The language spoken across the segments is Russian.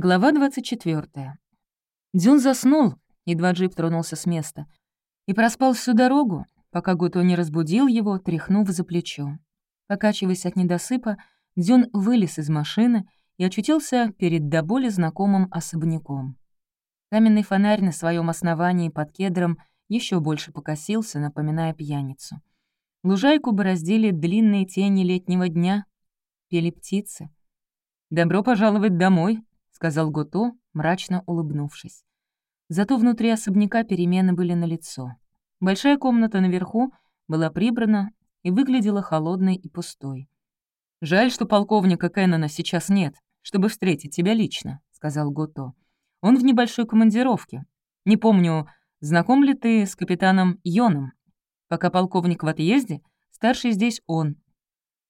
Глава 24. Дюн заснул, едва джип тронулся с места, и проспал всю дорогу, пока Гуто не разбудил его, тряхнув за плечо. Покачиваясь от недосыпа, Дюн вылез из машины и очутился перед до боли знакомым особняком. Каменный фонарь на своем основании под кедром еще больше покосился, напоминая пьяницу. Лужайку бороздили длинные тени летнего дня, пели птицы. «Добро пожаловать домой», сказал Гото, мрачно улыбнувшись. Зато внутри особняка перемены были налицо. Большая комната наверху была прибрана и выглядела холодной и пустой. «Жаль, что полковника Кеннона сейчас нет, чтобы встретить тебя лично», — сказал Гото. «Он в небольшой командировке. Не помню, знаком ли ты с капитаном Йоном. Пока полковник в отъезде, старший здесь он».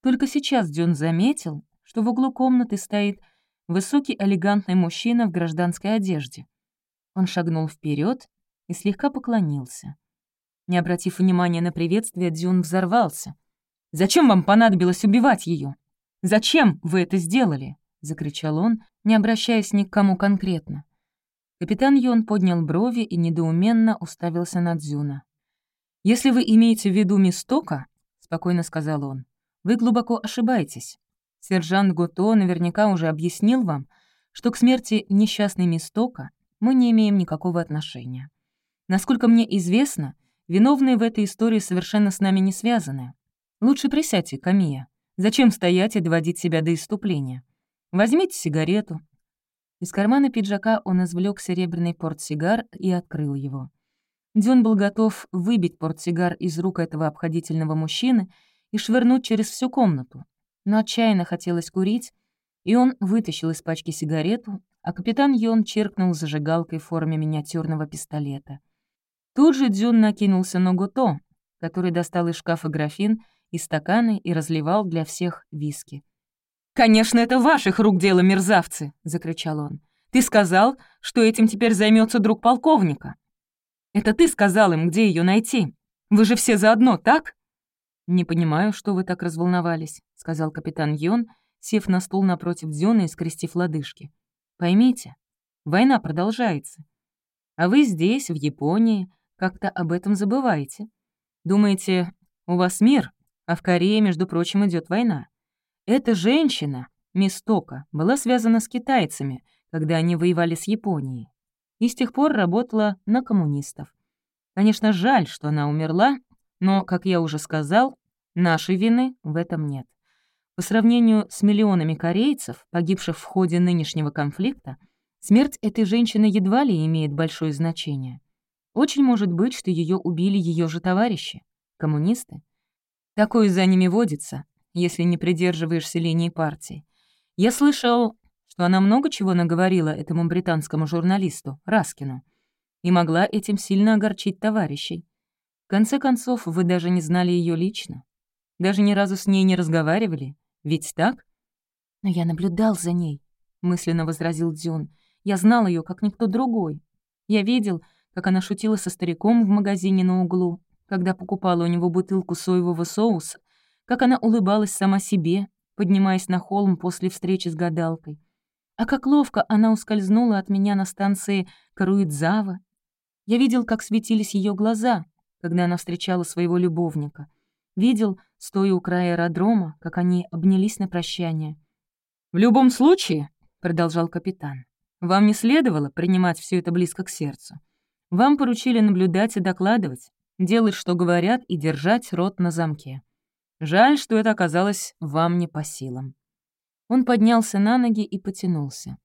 Только сейчас Дюн заметил, что в углу комнаты стоит высокий элегантный мужчина в гражданской одежде. Он шагнул вперед и слегка поклонился. Не обратив внимания на приветствие, Дзюн взорвался. «Зачем вам понадобилось убивать ее? Зачем вы это сделали?» — закричал он, не обращаясь ни к кому конкретно. Капитан Йон поднял брови и недоуменно уставился на Дзюна. «Если вы имеете в виду Мистока, — спокойно сказал он, — вы глубоко ошибаетесь. Сержант Гуто наверняка уже объяснил вам, что к смерти несчастной Мистока мы не имеем никакого отношения. Насколько мне известно, виновные в этой истории совершенно с нами не связаны. Лучше присядьте, Камия. Зачем стоять и доводить себя до иступления? Возьмите сигарету». Из кармана пиджака он извлек серебряный портсигар и открыл его. Дюн был готов выбить портсигар из рук этого обходительного мужчины и швырнуть через всю комнату, но отчаянно хотелось курить, и он вытащил из пачки сигарету, а капитан Йон черкнул зажигалкой в форме миниатюрного пистолета. Тут же Дзюн накинулся на Гуто, который достал из шкафа графин и стаканы и разливал для всех виски. «Конечно, это ваших рук дело, мерзавцы!» — закричал он. «Ты сказал, что этим теперь займется друг полковника. Это ты сказал им, где ее найти. Вы же все заодно, так?» «Не понимаю, что вы так разволновались», — сказал капитан Йон, сев на стул напротив Дзёна и скрестив лодыжки. «Поймите, война продолжается. А вы здесь, в Японии, как-то об этом забываете. Думаете, у вас мир, а в Корее, между прочим, идет война. Эта женщина, Мистока, была связана с китайцами, когда они воевали с Японией, и с тех пор работала на коммунистов. Конечно, жаль, что она умерла, но, как я уже сказал, нашей вины в этом нет. По сравнению с миллионами корейцев, погибших в ходе нынешнего конфликта, смерть этой женщины едва ли имеет большое значение. Очень может быть, что ее убили ее же товарищи, коммунисты. Такое за ними водится, если не придерживаешься линии партии. Я слышал, что она много чего наговорила этому британскому журналисту, Раскину, и могла этим сильно огорчить товарищей. В конце концов, вы даже не знали ее лично. Даже ни разу с ней не разговаривали. Ведь так? Но я наблюдал за ней, мысленно возразил Дзюн. Я знал ее, как никто другой. Я видел, как она шутила со стариком в магазине на углу, когда покупала у него бутылку соевого соуса, как она улыбалась сама себе, поднимаясь на холм после встречи с гадалкой. А как ловко она ускользнула от меня на станции Каруидзава. Я видел, как светились ее глаза, когда она встречала своего любовника. Видел, стоя у края аэродрома, как они обнялись на прощание. «В любом случае», — продолжал капитан, «вам не следовало принимать все это близко к сердцу. Вам поручили наблюдать и докладывать, делать, что говорят, и держать рот на замке. Жаль, что это оказалось вам не по силам». Он поднялся на ноги и потянулся.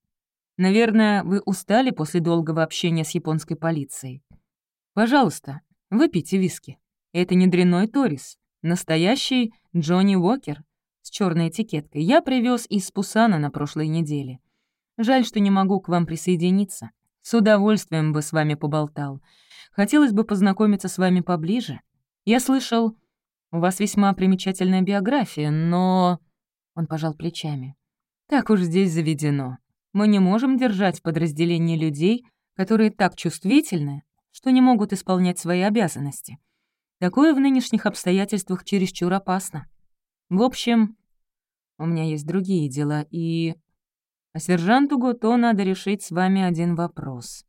«Наверное, вы устали после долгого общения с японской полицией. Пожалуйста, Выпейте виски. Это не дрянной Торис. Настоящий Джонни Уокер с черной этикеткой. Я привез из Пусана на прошлой неделе. Жаль, что не могу к вам присоединиться. С удовольствием бы с вами поболтал. Хотелось бы познакомиться с вами поближе. Я слышал, у вас весьма примечательная биография, но...» Он пожал плечами. «Так уж здесь заведено. Мы не можем держать в подразделении людей, которые так чувствительны, что не могут исполнять свои обязанности. Такое в нынешних обстоятельствах чересчур опасно. В общем, у меня есть другие дела, и... А сержанту Гото надо решить с вами один вопрос».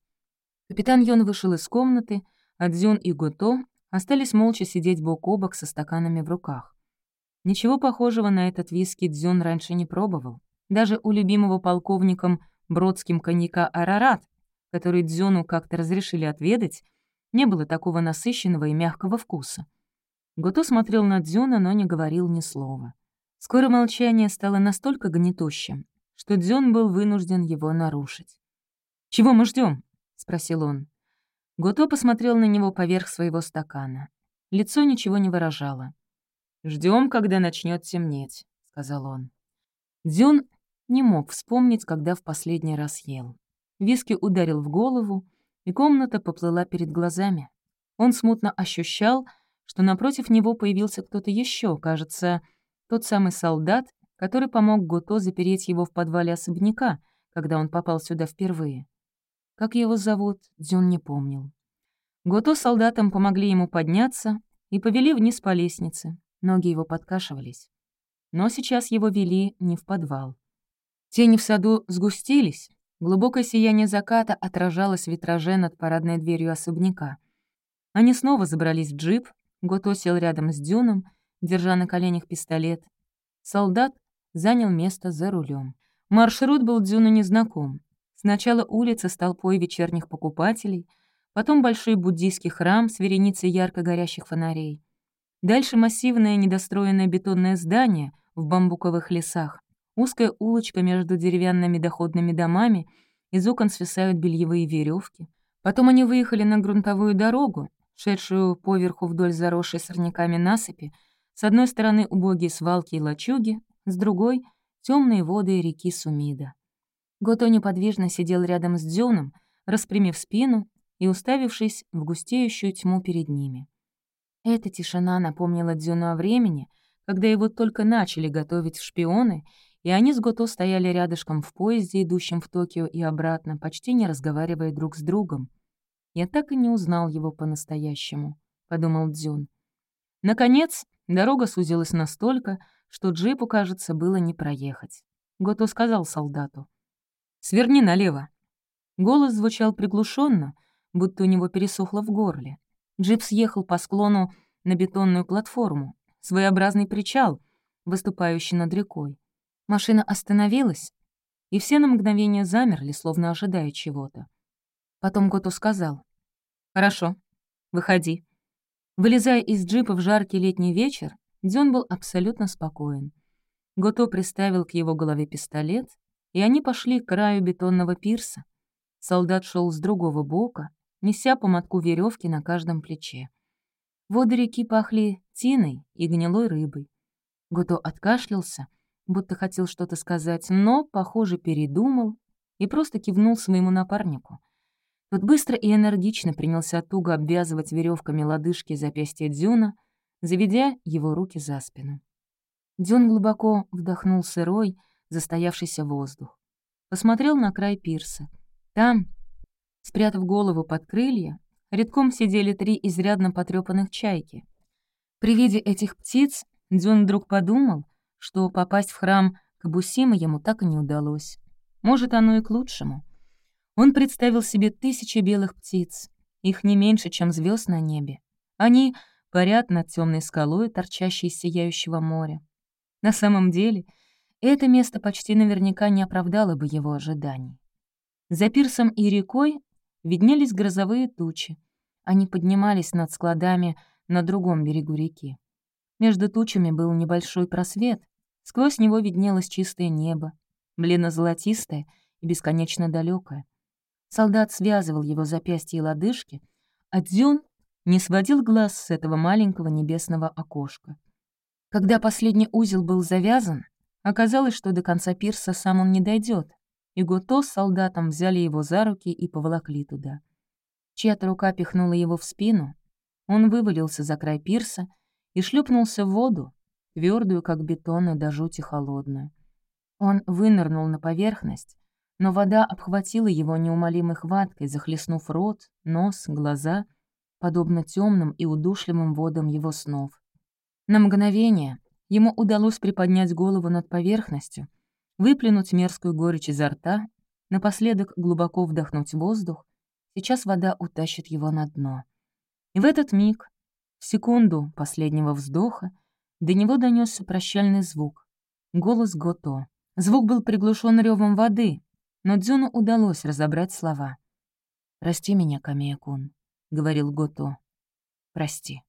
Капитан Йон вышел из комнаты, а Дзюн и Гото остались молча сидеть бок о бок со стаканами в руках. Ничего похожего на этот виски Дзюн раньше не пробовал. Даже у любимого полковником бродским коньяка «Арарат», который Дзюну как-то разрешили отведать, не было такого насыщенного и мягкого вкуса. Гото смотрел на Дзюна, но не говорил ни слова. Скоро молчание стало настолько гнетущим, что Дзюн был вынужден его нарушить. «Чего мы ждем? спросил он. Гото посмотрел на него поверх своего стакана. Лицо ничего не выражало. Ждем, когда начнет темнеть», — сказал он. Дзюн не мог вспомнить, когда в последний раз ел. Виски ударил в голову, и комната поплыла перед глазами. Он смутно ощущал, что напротив него появился кто-то еще, кажется, тот самый солдат, который помог Гото запереть его в подвале особняка, когда он попал сюда впервые. Как его зовут, Дзюн не помнил. Гото с солдатом помогли ему подняться и повели вниз по лестнице. Ноги его подкашивались. Но сейчас его вели не в подвал. Тени в саду сгустились, глубокое сияние заката отражалось в витраже над парадной дверью особняка. Они снова забрались в джип, Гото сел рядом с Дюном, держа на коленях пистолет. Солдат занял место за рулем. Маршрут был Дюну незнаком. Сначала улица с толпой вечерних покупателей, потом большой буддийский храм с вереницей ярко горящих фонарей. Дальше массивное недостроенное бетонное здание в бамбуковых лесах, узкая улочка между деревянными доходными домами, из окон свисают бельевые веревки. Потом они выехали на грунтовую дорогу, шедшую поверху вдоль заросшей сорняками насыпи, с одной стороны убогие свалки и лачуги, с другой — темные воды реки Сумида. Гото неподвижно сидел рядом с Дзюном, распрямив спину и уставившись в густеющую тьму перед ними. Эта тишина напомнила Дзюну о времени, когда его только начали готовить в шпионы, и они с Гото стояли рядышком в поезде, идущем в Токио и обратно, почти не разговаривая друг с другом — я так и не узнал его по-настоящему», — подумал Дзюн. Наконец, дорога сузилась настолько, что джипу, кажется, было не проехать. Гото сказал солдату. «Сверни налево». Голос звучал приглушенно, будто у него пересохло в горле. Джип съехал по склону на бетонную платформу, своеобразный причал, выступающий над рекой. Машина остановилась, и все на мгновение замерли, словно ожидая чего-то. Потом Готу сказал. «Хорошо, выходи». Вылезая из джипа в жаркий летний вечер, Дзюн был абсолютно спокоен. Гото приставил к его голове пистолет, и они пошли к краю бетонного пирса. Солдат шел с другого бока, неся по мотку веревки на каждом плече. Воды реки пахли тиной и гнилой рыбой. Гото откашлялся, будто хотел что-то сказать, но, похоже, передумал и просто кивнул своему напарнику — тот быстро и энергично принялся туго обвязывать веревками лодыжки и запястья Дзюна, заведя его руки за спину. Дзюн глубоко вдохнул сырой, застоявшийся воздух. Посмотрел на край пирса. Там, спрятав голову под крылья, редком сидели три изрядно потрёпанных чайки. При виде этих птиц Дзюн вдруг подумал, что попасть в храм Кабусима ему так и не удалось. Может, оно и к лучшему — он представил себе тысячи белых птиц, их не меньше, чем звезд на небе. Они парят над темной скалой, торчащей из сияющего моря. На самом деле, это место почти наверняка не оправдало бы его ожиданий. За пирсом и рекой виднелись грозовые тучи. Они поднимались над складами на другом берегу реки. Между тучами был небольшой просвет, сквозь него виднелось чистое небо, бледно-золотистое и бесконечно далекое. Солдат связывал его запястья и лодыжки, а Дзюн не сводил глаз с этого маленького небесного окошка. Когда последний узел был завязан, оказалось, что до конца пирса сам он не дойдет, и Гото с солдатом взяли его за руки и поволокли туда. Чья-то рука пихнула его в спину, он вывалился за край пирса и шлепнулся в воду, твердую, как бетон, и до жути холодную. Он вынырнул на поверхность, но вода обхватила его неумолимой хваткой, захлестнув рот, нос, глаза, подобно темным и удушливым водам его снов. На мгновение ему удалось приподнять голову над поверхностью, выплюнуть мерзкую горечь изо рта, напоследок глубоко вдохнуть воздух. Сейчас вода утащит его на дно. И в этот миг, в секунду последнего вздоха, до него донесся прощальный звук. Голос Гото. Звук был приглушен ревом воды, но Дзюну удалось разобрать слова. «Прости меня, Камия-кун», — говорил Гото. «Прости».